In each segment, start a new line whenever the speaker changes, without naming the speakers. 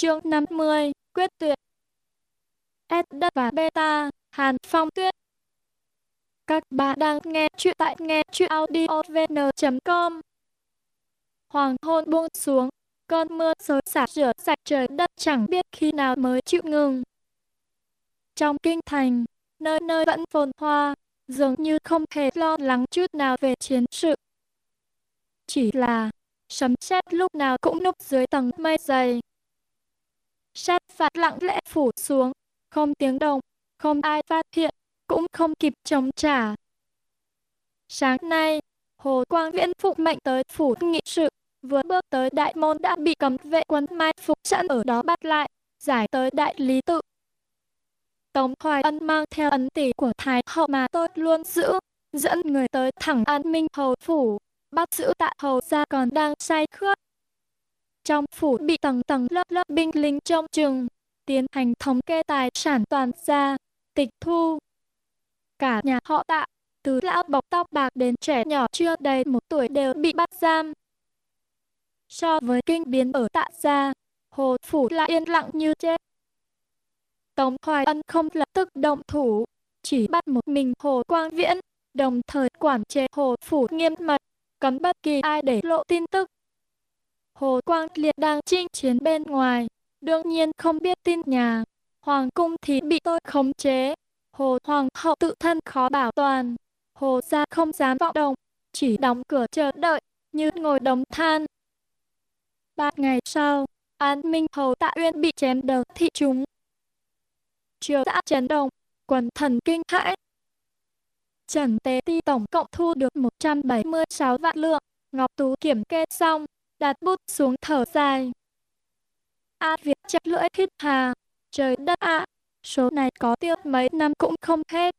Chương 50, quyết tuyệt. S đất và beta, Hàn Phong Tuyết. Các bạn đang nghe chuyện tại nghe chuyện audiovn.com. Hoàng hôn buông xuống, cơn mưa xối xả rửa sạch trời đất chẳng biết khi nào mới chịu ngừng. Trong kinh thành, nơi nơi vẫn phồn hoa, dường như không hề lo lắng chút nào về chiến sự. Chỉ là sấm sét lúc nào cũng núp dưới tầng mây dày, sát phạt lặng lẽ phủ xuống, không tiếng động, không ai phát hiện, cũng không kịp chống trả. Sáng nay, Hồ Quang Viễn phục mệnh tới phủ nghị sự, vừa bước tới đại môn đã bị cấm vệ quân mai phục sẵn ở đó bắt lại, giải tới đại lý tự. Tống Hoài Ân mang theo ấn tỷ của Thái hậu mà tôi luôn giữ, dẫn người tới thẳng an minh hầu phủ, bắt giữ tạ hầu ra còn đang say khướt trong phủ bị tầng tầng lớp lớp binh lính trong trường tiến hành thống kê tài sản toàn gia, tịch thu. Cả nhà họ tạ, từ lão bọc tóc bạc đến trẻ nhỏ chưa đầy một tuổi đều bị bắt giam. So với kinh biến ở tạ gia, hồ phủ lại yên lặng như chết. Tống Hoài Ân không lập tức động thủ, chỉ bắt một mình Hồ Quang Viễn, đồng thời quản chế hồ phủ nghiêm mật, cấm bất kỳ ai để lộ tin tức Hồ Quang Liệt đang chinh chiến bên ngoài, đương nhiên không biết tin nhà. Hoàng cung thì bị tôi khống chế. Hồ Hoàng hậu tự thân khó bảo toàn. Hồ gia không dám vọng động, chỉ đóng cửa chờ đợi, như ngồi đống than. Ba ngày sau, An Minh Hầu Tạ Uyên bị chém đầu thị chúng. Triều đã chấn động, quần thần kinh hãi. Trần Tế Ti tổng cộng thu được 176 vạn lượng, Ngọc Tú kiểm kê xong, đặt bút xuống thở dài. A Việt chặt lưỡi hít hà, trời đất ạ, số này có tiêu mấy năm cũng không hết.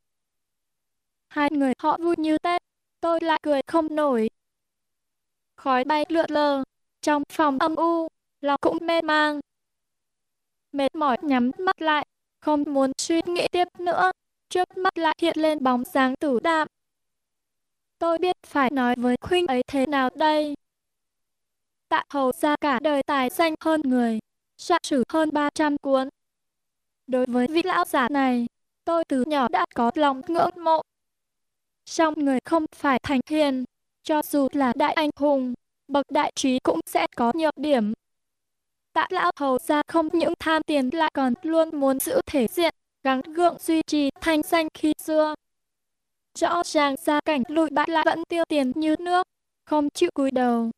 Hai người họ vui như Tết, tôi lại cười không nổi. Khói bay lượn lờ, trong phòng âm u, lòng cũng mê mang. Mệt mỏi nhắm mắt lại, không muốn suy nghĩ tiếp nữa, trước mắt lại hiện lên bóng dáng tử đạm. Tôi biết phải nói với khuynh ấy thế nào đây tạ hầu ra cả đời tài danh hơn người, soạn sử hơn 300 cuốn. Đối với vị lão giả này, tôi từ nhỏ đã có lòng ngưỡng mộ. Song người không phải thành hiền, cho dù là đại anh hùng, bậc đại trí cũng sẽ có nhược điểm. Tạ lão hầu ra không những tham tiền lại còn luôn muốn giữ thể diện, gắng gượng duy trì thanh danh khi xưa. Rõ ràng gia cảnh lụi bại lại vẫn tiêu tiền như nước, không chịu cúi đầu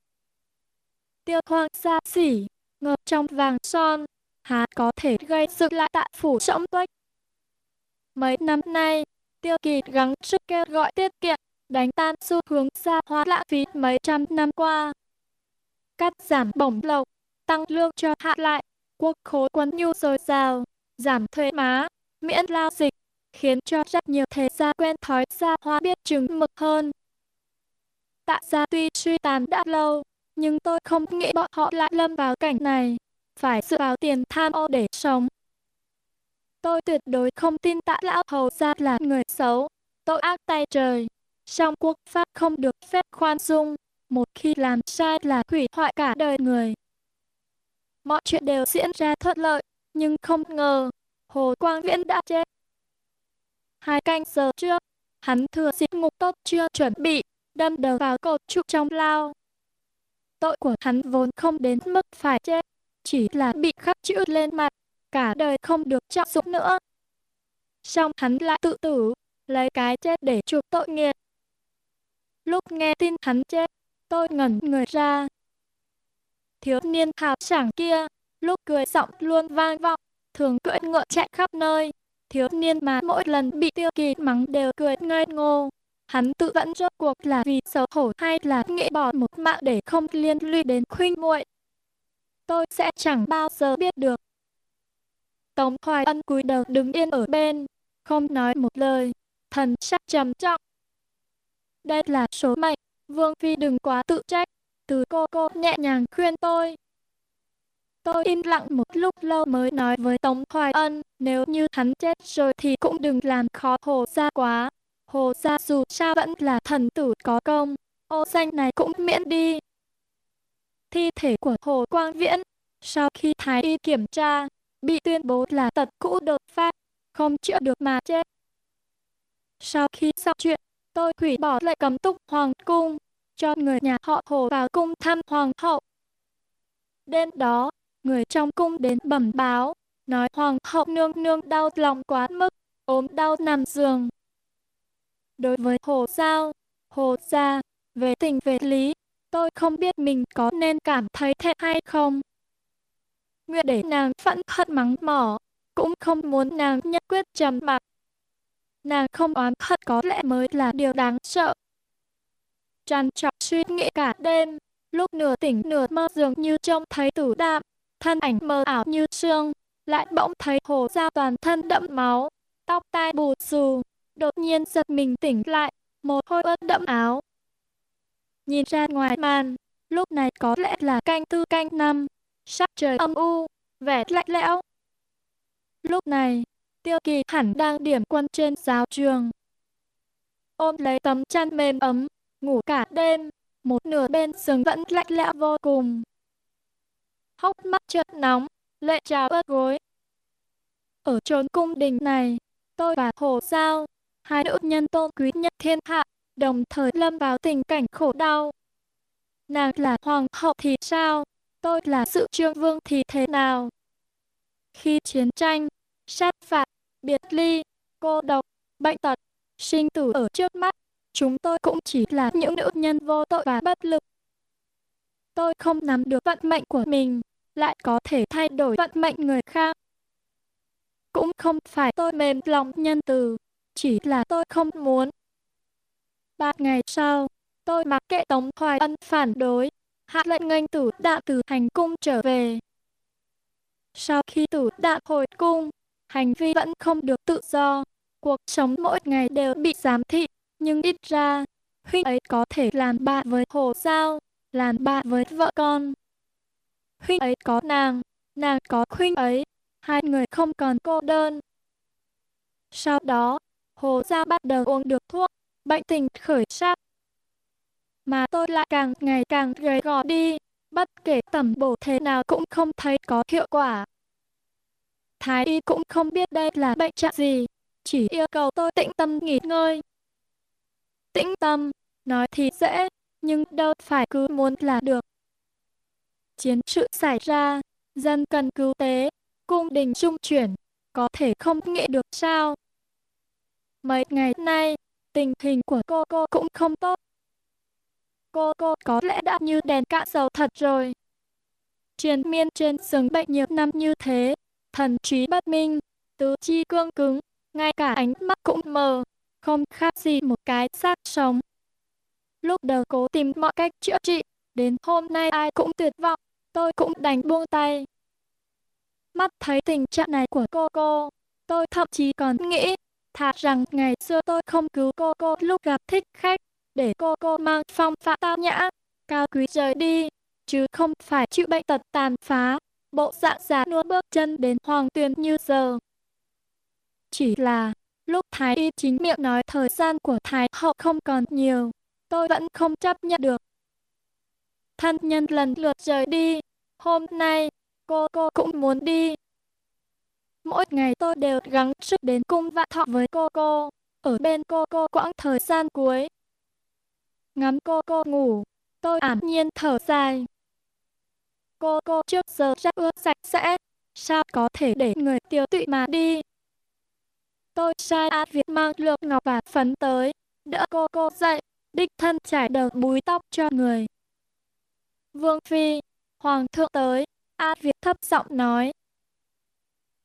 tiêu hoang xa xỉ, ngập trong vàng son, há có thể gây dựng lại tạ phủ rỗng tuếch. Mấy năm nay, tiêu kỳ gắng sức kêu gọi tiết kiệm, đánh tan xu hướng xa hóa lãng phí mấy trăm năm qua. Cắt giảm bổng lộc, tăng lương cho hạ lại, quốc khối quân nhu dồi dào, giảm thuế má, miễn lao dịch, khiến cho rất nhiều thế gia quen thói xa hóa biết chừng mực hơn. Tạ gia tuy suy tàn đã lâu, nhưng tôi không nghĩ bọn họ lại lâm vào cảnh này, phải dựa vào tiền tham ô để sống. Tôi tuyệt đối không tin tạ lão hầu gia là người xấu, tội ác tay trời. Trong quốc pháp không được phép khoan dung, một khi làm sai là hủy hoại cả đời người. Mọi chuyện đều diễn ra thuận lợi, nhưng không ngờ, Hồ Quang Viễn đã chết. Hai canh giờ trước, hắn thừa dịp ngục tốt chưa chuẩn bị, đâm đầu vào cột trụ trong lao, tội của hắn vốn không đến mức phải chết, chỉ là bị khắc chữ lên mặt, cả đời không được trọng dụng nữa. Xong hắn lại tự tử, lấy cái chết để chuộc tội nghiệp. Lúc nghe tin hắn chết, tôi ngẩn người ra. Thiếu niên hào sảng kia, lúc cười giọng luôn vang vọng, thường cưỡi ngựa chạy khắp nơi. Thiếu niên mà mỗi lần bị tiêu kỳ mắng đều cười ngây ngô, hắn tự vẫn rốt cuộc là vì xấu hổ hay là nghĩ bỏ một mạng để không liên lụy đến khuynh muội. Tôi sẽ chẳng bao giờ biết được. Tống Hoài Ân cúi đầu đứng yên ở bên, không nói một lời, thần sắc trầm trọng. Đây là số mệnh, Vương Phi đừng quá tự trách, từ cô cô nhẹ nhàng khuyên tôi. Tôi im lặng một lúc lâu mới nói với Tống Hoài Ân, nếu như hắn chết rồi thì cũng đừng làm khó hồ ra quá. Hồ gia dù sao vẫn là thần tử có công, ô danh này cũng miễn đi. Thi thể của Hồ Quang Viễn, Sau khi Thái y kiểm tra, bị tuyên bố là tật cũ đột phát, không chữa được mà chết. Sau khi xong chuyện, tôi hủy bỏ lệnh cấm túc hoàng cung, cho người nhà họ hồ vào cung thăm hoàng hậu. Đêm đó, người trong cung đến bẩm báo, nói hoàng hậu nương nương đau lòng quá mức, ốm đau nằm giường. Đối với hồ giao, hồ gia, về tình về lý, tôi không biết mình có nên cảm thấy thẹn hay không. Nguyện để nàng phẫn hận mắng mỏ, cũng không muốn nàng nhất quyết trầm mặc. Nàng không oán hận có lẽ mới là điều đáng sợ. Tràn trọc suy nghĩ cả đêm, lúc nửa tỉnh nửa mơ dường như trông thấy tử đạm, thân ảnh mờ ảo như sương, lại bỗng thấy hồ giao toàn thân đẫm máu, tóc tai bù xù, đột nhiên giật mình tỉnh lại, một hôi ướt đẫm áo. Nhìn ra ngoài màn, lúc này có lẽ là canh tư canh năm, sắc trời âm u, vẻ lạnh lẽo. Lúc này, tiêu kỳ hẳn đang điểm quân trên giáo trường. Ôm lấy tấm chăn mềm ấm, ngủ cả đêm, một nửa bên giường vẫn lạnh lẽo vô cùng. Hốc mắt chợt nóng, lệ trào ướt gối. Ở trốn cung đình này, tôi và Hồ Giao, hai nữ nhân tôn quý nhất thiên hạ, đồng thời lâm vào tình cảnh khổ đau. Nàng là hoàng hậu thì sao? Tôi là sự trương vương thì thế nào? Khi chiến tranh, sát phạt, biệt ly, cô độc, bệnh tật, sinh tử ở trước mắt, chúng tôi cũng chỉ là những nữ nhân vô tội và bất lực. Tôi không nắm được vận mệnh của mình, lại có thể thay đổi vận mệnh người khác. Cũng không phải tôi mềm lòng nhân từ, chỉ là tôi không muốn. Ba ngày sau, tôi mặc kệ Tống Hoài Ân phản đối, hạ lệnh nghênh tử đạn từ hành cung trở về. Sau khi tử đạn hồi cung, hành vi vẫn không được tự do, cuộc sống mỗi ngày đều bị giám thị, nhưng ít ra, huynh ấy có thể làm bạn với hồ giao, làm bạn với vợ con. Huynh ấy có nàng, nàng có huynh ấy, hai người không còn cô đơn. Sau đó, hồ giao bắt đầu uống được thuốc, bệnh tình khởi sắc. Mà tôi lại càng ngày càng gầy gò đi, bất kể tẩm bổ thế nào cũng không thấy có hiệu quả. Thái y cũng không biết đây là bệnh trạng gì, chỉ yêu cầu tôi tĩnh tâm nghỉ ngơi. Tĩnh tâm, nói thì dễ, nhưng đâu phải cứ muốn là được. Chiến sự xảy ra, dân cần cứu tế, cung đình trung chuyển, có thể không nghĩ được sao. Mấy ngày nay, tình hình của cô cô cũng không tốt. Cô cô có lẽ đã như đèn cạn dầu thật rồi. Triền miên trên giường bệnh nhiều năm như thế, thần trí bất minh, tứ chi cương cứng, ngay cả ánh mắt cũng mờ, không khác gì một cái xác sống. Lúc đầu cố tìm mọi cách chữa trị, đến hôm nay ai cũng tuyệt vọng, tôi cũng đành buông tay. Mắt thấy tình trạng này của cô cô, tôi thậm chí còn nghĩ, thà rằng ngày xưa tôi không cứu cô cô lúc gặp thích khách, để cô cô mang phong phạm tao nhã, cao quý rời đi, chứ không phải chịu bệnh tật tàn phá, bộ dạng già nua bước chân đến hoàng tuyền như giờ. Chỉ là, lúc Thái Y chính miệng nói thời gian của Thái hậu không còn nhiều, tôi vẫn không chấp nhận được. Thân nhân lần lượt rời đi, hôm nay, cô cô cũng muốn đi. Mỗi ngày tôi đều gắng sức đến cung vạn thọ với cô cô, ở bên cô cô quãng thời gian cuối. Ngắm cô cô ngủ, tôi ảm nhiên thở dài. Cô cô trước giờ rất ưa sạch sẽ, sao có thể để người tiêu tụy mà đi. Tôi sai A Việt mang lược ngọc và phấn tới, đỡ cô cô dậy, đích thân trải đầu búi tóc cho người. Vương Phi, Hoàng thượng tới, A Việt thấp giọng nói.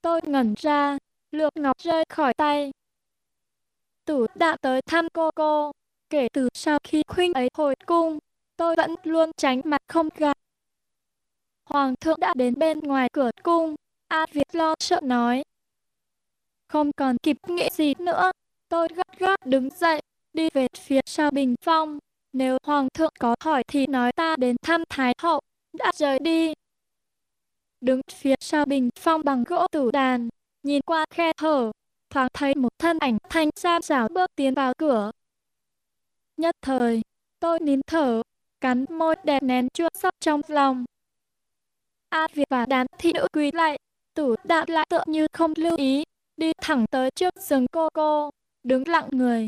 Tôi ngẩn ra, lược ngọc rơi khỏi tay. Tử đã tới thăm cô cô, kể từ sau khi khuynh ấy hồi cung, tôi vẫn luôn tránh mặt không gặp. Hoàng thượng đã đến bên ngoài cửa cung, A Việt lo sợ nói. Không còn kịp nghĩ gì nữa, tôi gấp gáp đứng dậy, đi về phía sau bình phong. Nếu Hoàng thượng có hỏi thì nói ta đến thăm Thái hậu, đã rời đi. Đứng phía sau bình phong bằng gỗ tử đàn, nhìn qua khe hở, thoáng thấy một thân ảnh thanh sam rảo bước tiến vào cửa. Nhất thời, tôi nín thở, cắn môi đè nén chua xót trong lòng. A Việt và đám thị nữ quỳ lại, tử đạn lại tựa như không lưu ý, đi thẳng tới trước giường cô cô, đứng lặng người.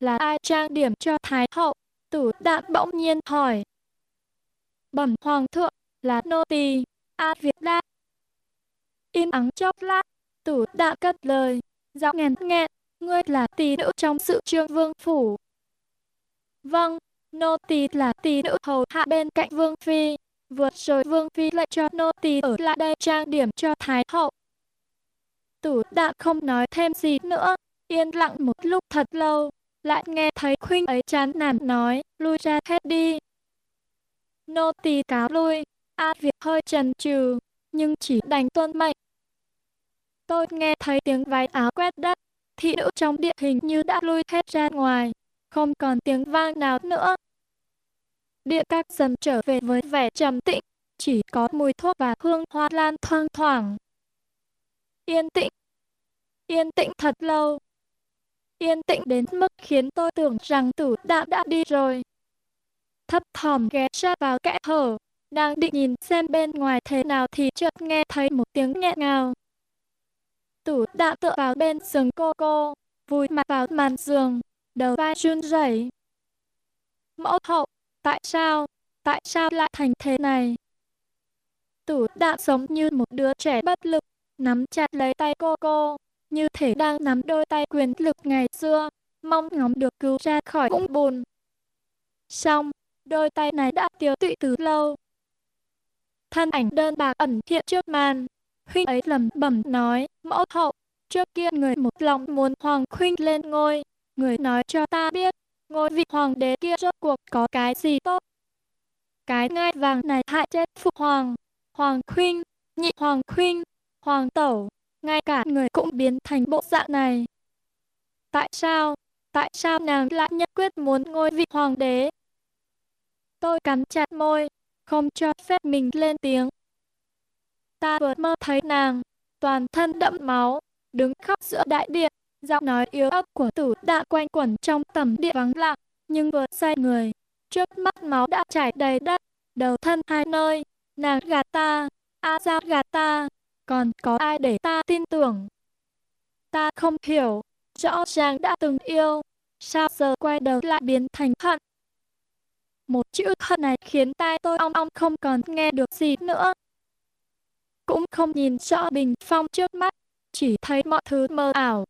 Là ai trang điểm cho Thái hậu? Tử đạn bỗng nhiên hỏi. Bẩm hoàng thượng, là nô tỳ. A Việt Nam Im ắng chốc lát, tử đạm cất lời, giọng nghẹn nghẹn, ngươi là tỷ nữ trong sự trương vương phủ. Vâng, nô tỳ là tỷ nữ hầu hạ bên cạnh vương phi. Vượt rồi vương phi lại cho nô tỳ ở lại đây trang điểm cho thái hậu. Tử đạm không nói thêm gì nữa, yên lặng một lúc thật lâu, lại nghe thấy khuynh ấy chán nản nói, lui ra hết đi. Nô tỳ cáo lui, A Việt hơi chần chừ, nhưng chỉ đành tuân mệnh. Tôi nghe thấy tiếng váy áo quét đất, thị nữ trong địa hình như đã lui hết ra ngoài, không còn tiếng vang nào nữa. Địa các dần trở về với vẻ trầm tĩnh, chỉ có mùi thuốc và hương hoa lan thoang thoảng. Yên tĩnh, yên tĩnh thật lâu. Yên tĩnh đến mức khiến tôi tưởng rằng tử đạo đã đi rồi. Thấp thỏm ghé sát vào kẽ hở, đang định nhìn xem bên ngoài thế nào thì chợt nghe thấy một tiếng nghẹn ngào. Tủ đạm tựa vào bên giường cô cô, vùi mặt vào màn giường, đầu vai run rẩy. Mẫu hậu, tại sao, tại sao lại thành thế này? Tủ đạm giống như một đứa trẻ bất lực, nắm chặt lấy tay cô cô, như thể đang nắm đôi tay quyền lực ngày xưa, mong ngóng được cứu ra khỏi vũng bùn. Xong, đôi tay này đã tiêu tụy từ lâu. Thân ảnh đơn bạc ẩn hiện trước màn, Huynh ấy lẩm bẩm nói, mẫu hậu, trước kia người một lòng muốn Hoàng huynh lên ngôi, người nói cho ta biết, ngôi vị hoàng đế kia rốt cuộc có cái gì tốt. Cái ngai vàng này hại chết phụ hoàng, Hoàng huynh, nhị Hoàng huynh, Hoàng Tẩu, ngay cả người cũng biến thành bộ dạng này. Tại sao, tại sao nàng lại nhất quyết muốn ngôi vị hoàng đế? Tôi cắn chặt môi, không cho phép mình lên tiếng. Ta vừa mơ thấy nàng, toàn thân đẫm máu, đứng khóc giữa đại điện, giọng nói yếu ớt của tử đã quanh quẩn trong tầm điện vắng lặng, nhưng vừa say người, trước mắt máu đã chảy đầy đất, đầu thân hai nơi, nàng gạt ta, a ra gạt ta, còn có ai để ta tin tưởng. Ta không hiểu, rõ ràng đã từng yêu, sao giờ quay đầu lại biến thành hận. Một chữ hận này khiến tai tôi ong ong không còn nghe được gì nữa cũng không nhìn rõ bình phong trước mắt, chỉ thấy mọi thứ mơ ảo.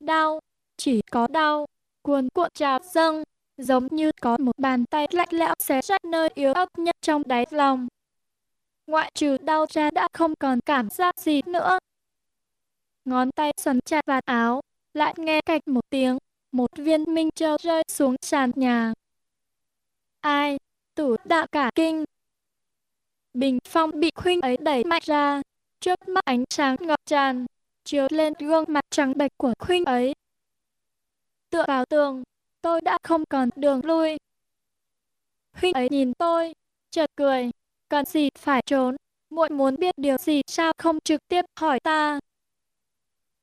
Đau, chỉ có đau, cuồn cuộn trào dâng, giống như có một bàn tay lạnh lẽo xé rách nơi yếu ớt nhất trong đáy lòng. Ngoại trừ đau ra đã không còn cảm giác gì nữa. Ngón tay xoắn chặt vạt áo, lại nghe cạch một tiếng, một viên minh châu rơi xuống sàn nhà. Ai? Tủ đạo cả kinh, Bình phong bị khuynh ấy đẩy mạnh ra, trước mắt ánh sáng ngập tràn, chiếu lên gương mặt trắng bệch của khuynh ấy. Tựa vào tường, tôi đã không còn đường lui. Khuynh ấy nhìn tôi, chợt cười, cần gì phải trốn, muội muốn biết điều gì sao không trực tiếp hỏi ta.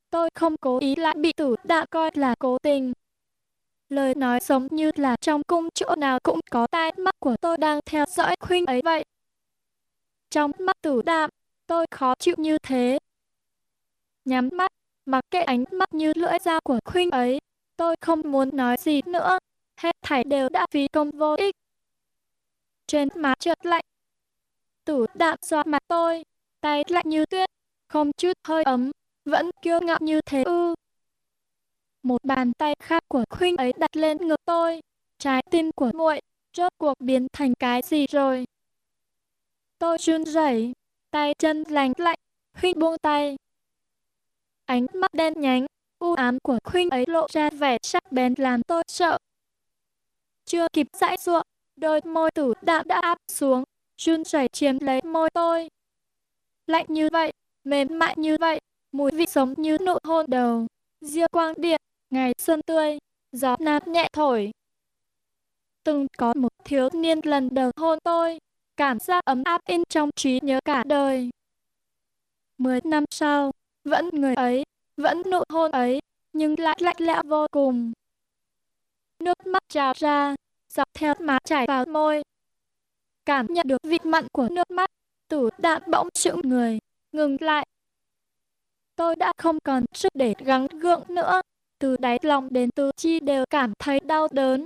Tôi không cố ý lại bị tử đã coi là cố tình. Lời nói giống như là trong cung chỗ nào cũng có tai mắt của tôi đang theo dõi khuynh ấy vậy. Trong mắt tử đạm, tôi khó chịu như thế. Nhắm mắt, mặc kệ ánh mắt như lưỡi dao của khuynh ấy, tôi không muốn nói gì nữa. Hết thảy đều đã phí công vô ích. Trên má trượt lạnh. Tử đạm xoa mặt tôi, tay lạnh như tuyết, không chút hơi ấm, vẫn kiêu ngạo như thế ư. Một bàn tay khác của huynh ấy đặt lên ngực tôi, trái tim của muội rốt cuộc biến thành cái gì rồi? Tôi run rẩy, tay chân lạnh lạnh, huynh buông tay. Ánh mắt đen nhánh, u ám của huynh ấy lộ ra vẻ sắc bén làm tôi sợ. Chưa kịp dãy ruộng, đôi môi tử đạm đã áp xuống, run rẩy chiếm lấy môi tôi. Lạnh như vậy, mềm mại như vậy, mùi vị sống như nụ hôn đầu, diêu quang điện, ngày xuân tươi, gió nam nhẹ thổi. Từng có một thiếu niên lần đầu hôn tôi, cảm giác ấm áp in trong trí nhớ cả đời. Mười năm sau, vẫn người ấy, vẫn nụ hôn ấy, nhưng lại lạnh lẽo vô cùng. Nước mắt trào ra, dọc theo má chảy vào môi. cảm nhận được vị mặn của nước mắt, tủ đạn bỗng chữ người, ngừng lại. Tôi đã không còn sức để gắng gượng nữa, từ đáy lòng đến tứ chi đều cảm thấy đau đớn.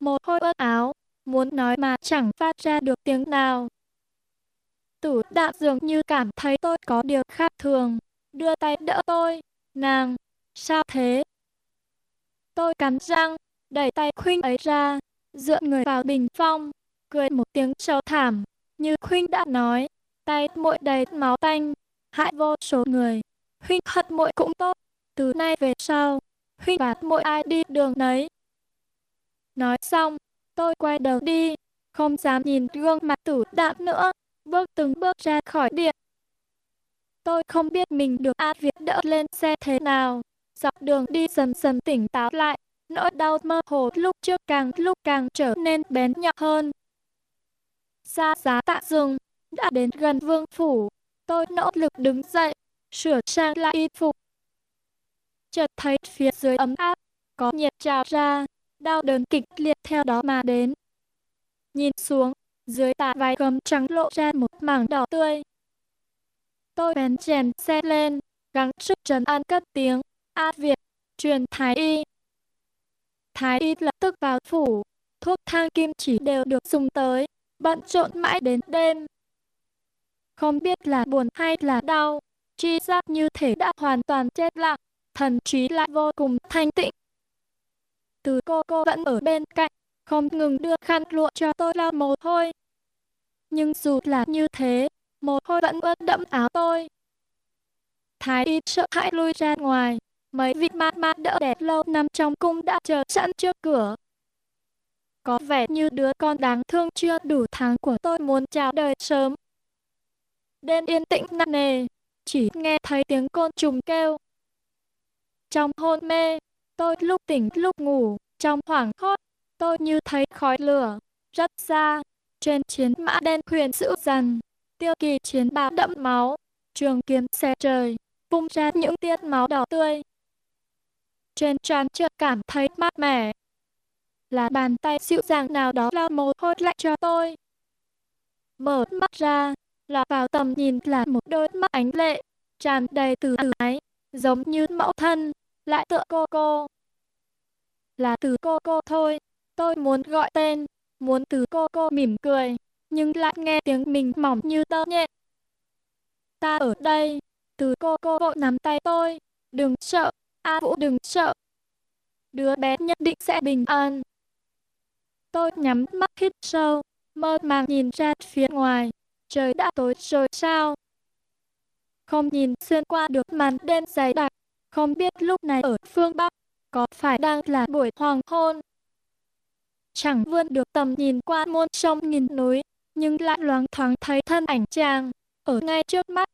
Một hôi ướt áo, muốn nói mà chẳng phát ra được tiếng nào. Tử đạo dường như cảm thấy tôi có điều khác thường, đưa tay đỡ tôi, nàng, sao thế? Tôi cắn răng, đẩy tay khuynh ấy ra, dựa người vào bình phong, cười một tiếng sâu thảm, như khuynh đã nói, tay muội đầy máu tanh, hại vô số người. Huynh hận muội cũng tốt, từ nay về sau, huynh và mỗi ai đi đường nấy. Nói xong, tôi quay đầu đi, không dám nhìn gương mặt tử đạm nữa, bước từng bước ra khỏi điện. Tôi không biết mình được A Việt đỡ lên xe thế nào, dọc đường đi dần dần tỉnh táo lại, nỗi đau mơ hồ lúc trước càng lúc càng trở nên bén nhọn hơn. Xa giá tạ rừng, đã đến gần vương phủ, tôi nỗ lực đứng dậy, sửa sang lại y phục. Chợt thấy phía dưới ấm áp, có nhiệt trào ra, đau đớn kịch liệt theo đó mà đến. Nhìn xuống, dưới tà váy gấm trắng lộ ra một mảng đỏ tươi. Tôi bén chèn xe lên, gắng sức trấn an cất tiếng, A Việt, truyền Thái Y. Thái Y lập tức vào phủ, thuốc thang kim chỉ đều được dùng tới, bận trộn mãi đến đêm. Không biết là buồn hay là đau, chi giác như thể đã hoàn toàn chết lặng, thần trí lại vô cùng thanh tịnh. Từ cô cô vẫn ở bên cạnh, không ngừng đưa khăn lụa cho tôi lau mồ hôi. Nhưng dù là như thế, mồ hôi vẫn ướt đẫm áo tôi. Thái y sợ hãi lui ra ngoài, mấy vị ma ma đỡ đẻ lâu năm trong cung đã chờ sẵn trước cửa. Có vẻ như đứa con đáng thương chưa đủ tháng của tôi muốn chào đời sớm. Đêm yên tĩnh nặng nề, chỉ nghe thấy tiếng côn trùng kêu. Trong hôn mê, tôi lúc tỉnh lúc ngủ, trong hoảng hốt, tôi như thấy khói lửa, rất xa, trên chiến mã đen huyền dữ dần, tiêu kỳ chiến bào đẫm máu, trường kiếm xe trời, vung ra những tiết máu đỏ tươi. Trên trán chợt cảm thấy mát mẻ. Là bàn tay dịu dàng nào đó lau mồ hôi lạnh cho tôi. Mở mắt ra, là vào tầm nhìn là một đôi mắt ánh lệ, tràn đầy từ ái, giống như mẫu thân, lại tựa cô cô. Là từ cô cô thôi, tôi muốn gọi tên, muốn từ cô cô mỉm cười, nhưng lại nghe tiếng mình mỏng như tơ nhện. Ta ở đây, từ cô cô vội nắm tay tôi, đừng sợ, A Vũ đừng sợ. Đứa bé nhất định sẽ bình an. Tôi nhắm mắt hít sâu, mơ màng nhìn ra phía ngoài, trời đã tối rồi sao? Không nhìn xuyên qua được màn đêm dày đặc, không biết lúc này ở phương Bắc, có phải đang là buổi hoàng hôn? Chẳng vươn được tầm nhìn qua muôn sông nghìn núi, nhưng lại loáng thoáng thấy thân ảnh chàng, ở ngay trước mắt.